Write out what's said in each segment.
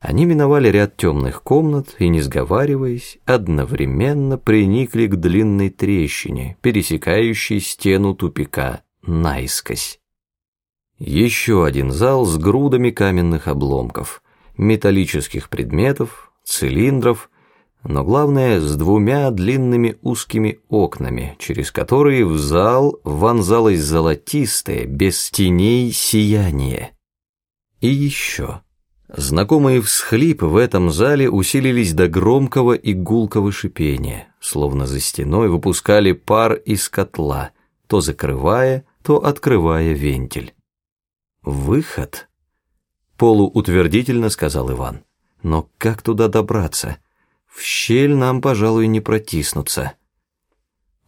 Они миновали ряд темных комнат и, не сговариваясь, одновременно приникли к длинной трещине, пересекающей стену тупика наискось. Еще один зал с грудами каменных обломков, металлических предметов, цилиндров, но главное, с двумя длинными узкими окнами, через которые в зал вонзалось золотистое, без теней сияние. И еще... Знакомые всхлипы в этом зале усилились до громкого и гулкого шипения, словно за стеной выпускали пар из котла, то закрывая, то открывая вентиль. «Выход?» — полуутвердительно сказал Иван. «Но как туда добраться? В щель нам, пожалуй, не протиснуться».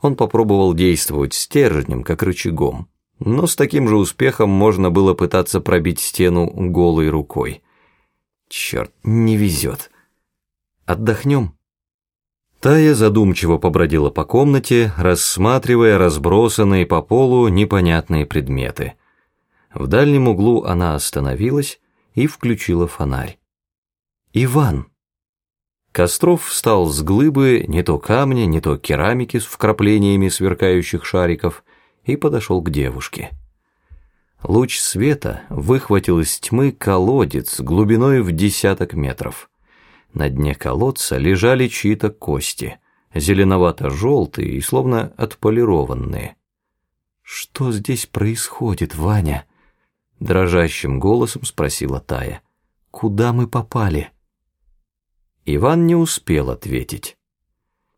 Он попробовал действовать стержнем, как рычагом, но с таким же успехом можно было пытаться пробить стену голой рукой. Черт, не везет. Отдохнем. Тая задумчиво побродила по комнате, рассматривая разбросанные по полу непонятные предметы. В дальнем углу она остановилась и включила фонарь. «Иван!» Костров встал с глыбы не то камня, не то керамики с вкраплениями сверкающих шариков и подошел к девушке. Луч света выхватил из тьмы колодец глубиной в десяток метров. На дне колодца лежали чьи-то кости, зеленовато-желтые и словно отполированные. «Что здесь происходит, Ваня?» Дрожащим голосом спросила Тая. «Куда мы попали?» Иван не успел ответить.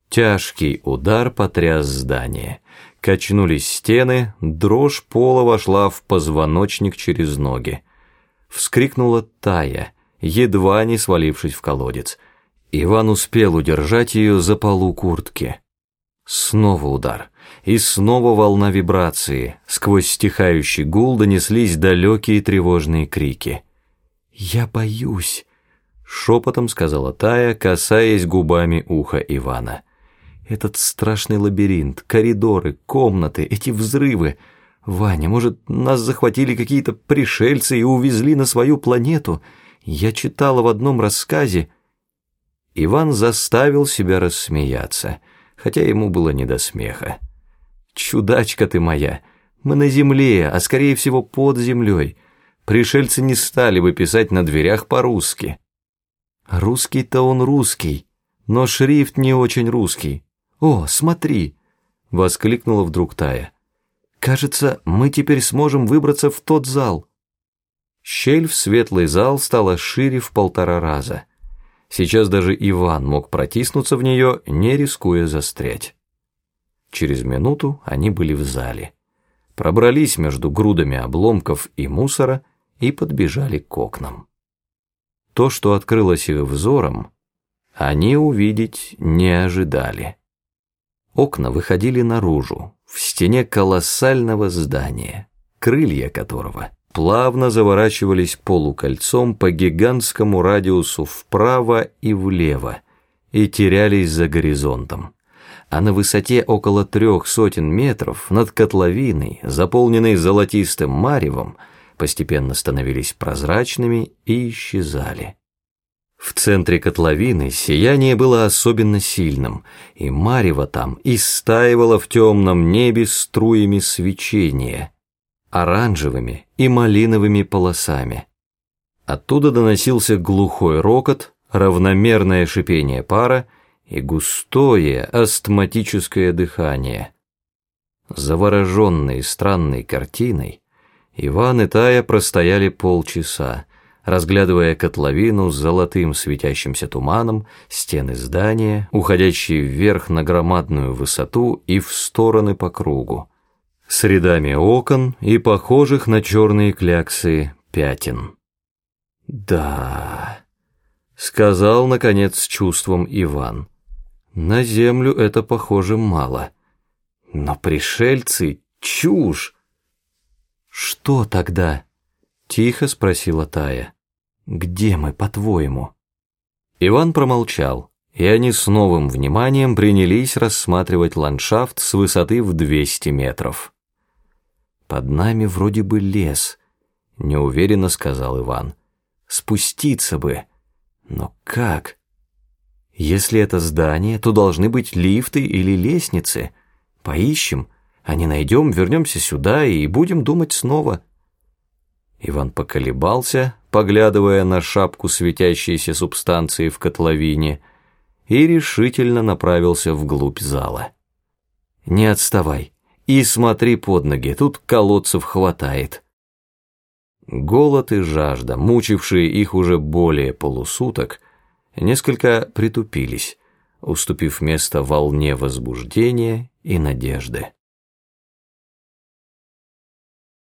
Тяжкий удар потряс здание. Качнулись стены, дрожь пола вошла в позвоночник через ноги. Вскрикнула Тая, едва не свалившись в колодец. Иван успел удержать ее за полу куртки. Снова удар. И снова волна вибрации. Сквозь стихающий гул донеслись далекие тревожные крики. «Я боюсь», — шепотом сказала Тая, касаясь губами уха Ивана. Этот страшный лабиринт, коридоры, комнаты, эти взрывы. Ваня, может, нас захватили какие-то пришельцы и увезли на свою планету? Я читала в одном рассказе. Иван заставил себя рассмеяться, хотя ему было не до смеха. «Чудачка ты моя! Мы на земле, а скорее всего под землей. Пришельцы не стали бы писать на дверях по-русски». «Русский-то он русский, но шрифт не очень русский. «О, смотри!» — воскликнула вдруг Тая. «Кажется, мы теперь сможем выбраться в тот зал». Щель в светлый зал стала шире в полтора раза. Сейчас даже Иван мог протиснуться в нее, не рискуя застрять. Через минуту они были в зале. Пробрались между грудами обломков и мусора и подбежали к окнам. То, что открылось их взором, они увидеть не ожидали. Окна выходили наружу, в стене колоссального здания, крылья которого плавно заворачивались полукольцом по гигантскому радиусу вправо и влево и терялись за горизонтом. А на высоте около трех сотен метров над котловиной, заполненной золотистым маревом, постепенно становились прозрачными и исчезали. В центре котловины сияние было особенно сильным, и марево там истаивало в темном небе струями свечения, оранжевыми и малиновыми полосами. Оттуда доносился глухой рокот, равномерное шипение пара и густое астматическое дыхание. Завороженные странной картиной, Иван и Тая простояли полчаса, разглядывая котловину с золотым светящимся туманом, стены здания, уходящие вверх на громадную высоту и в стороны по кругу, с рядами окон и похожих на черные кляксы пятен. «Да», — сказал, наконец, с чувством Иван, — «на землю это, похоже, мало. Но пришельцы — чушь!» «Что тогда?» Тихо спросила Тая. «Где мы, по-твоему?» Иван промолчал, и они с новым вниманием принялись рассматривать ландшафт с высоты в 200 метров. «Под нами вроде бы лес», — неуверенно сказал Иван. «Спуститься бы. Но как? Если это здание, то должны быть лифты или лестницы. Поищем, а не найдем, вернемся сюда и будем думать снова. Иван поколебался, поглядывая на шапку светящейся субстанции в котловине, и решительно направился вглубь зала. «Не отставай и смотри под ноги, тут колодцев хватает». Голод и жажда, мучившие их уже более полусуток, несколько притупились, уступив место волне возбуждения и надежды.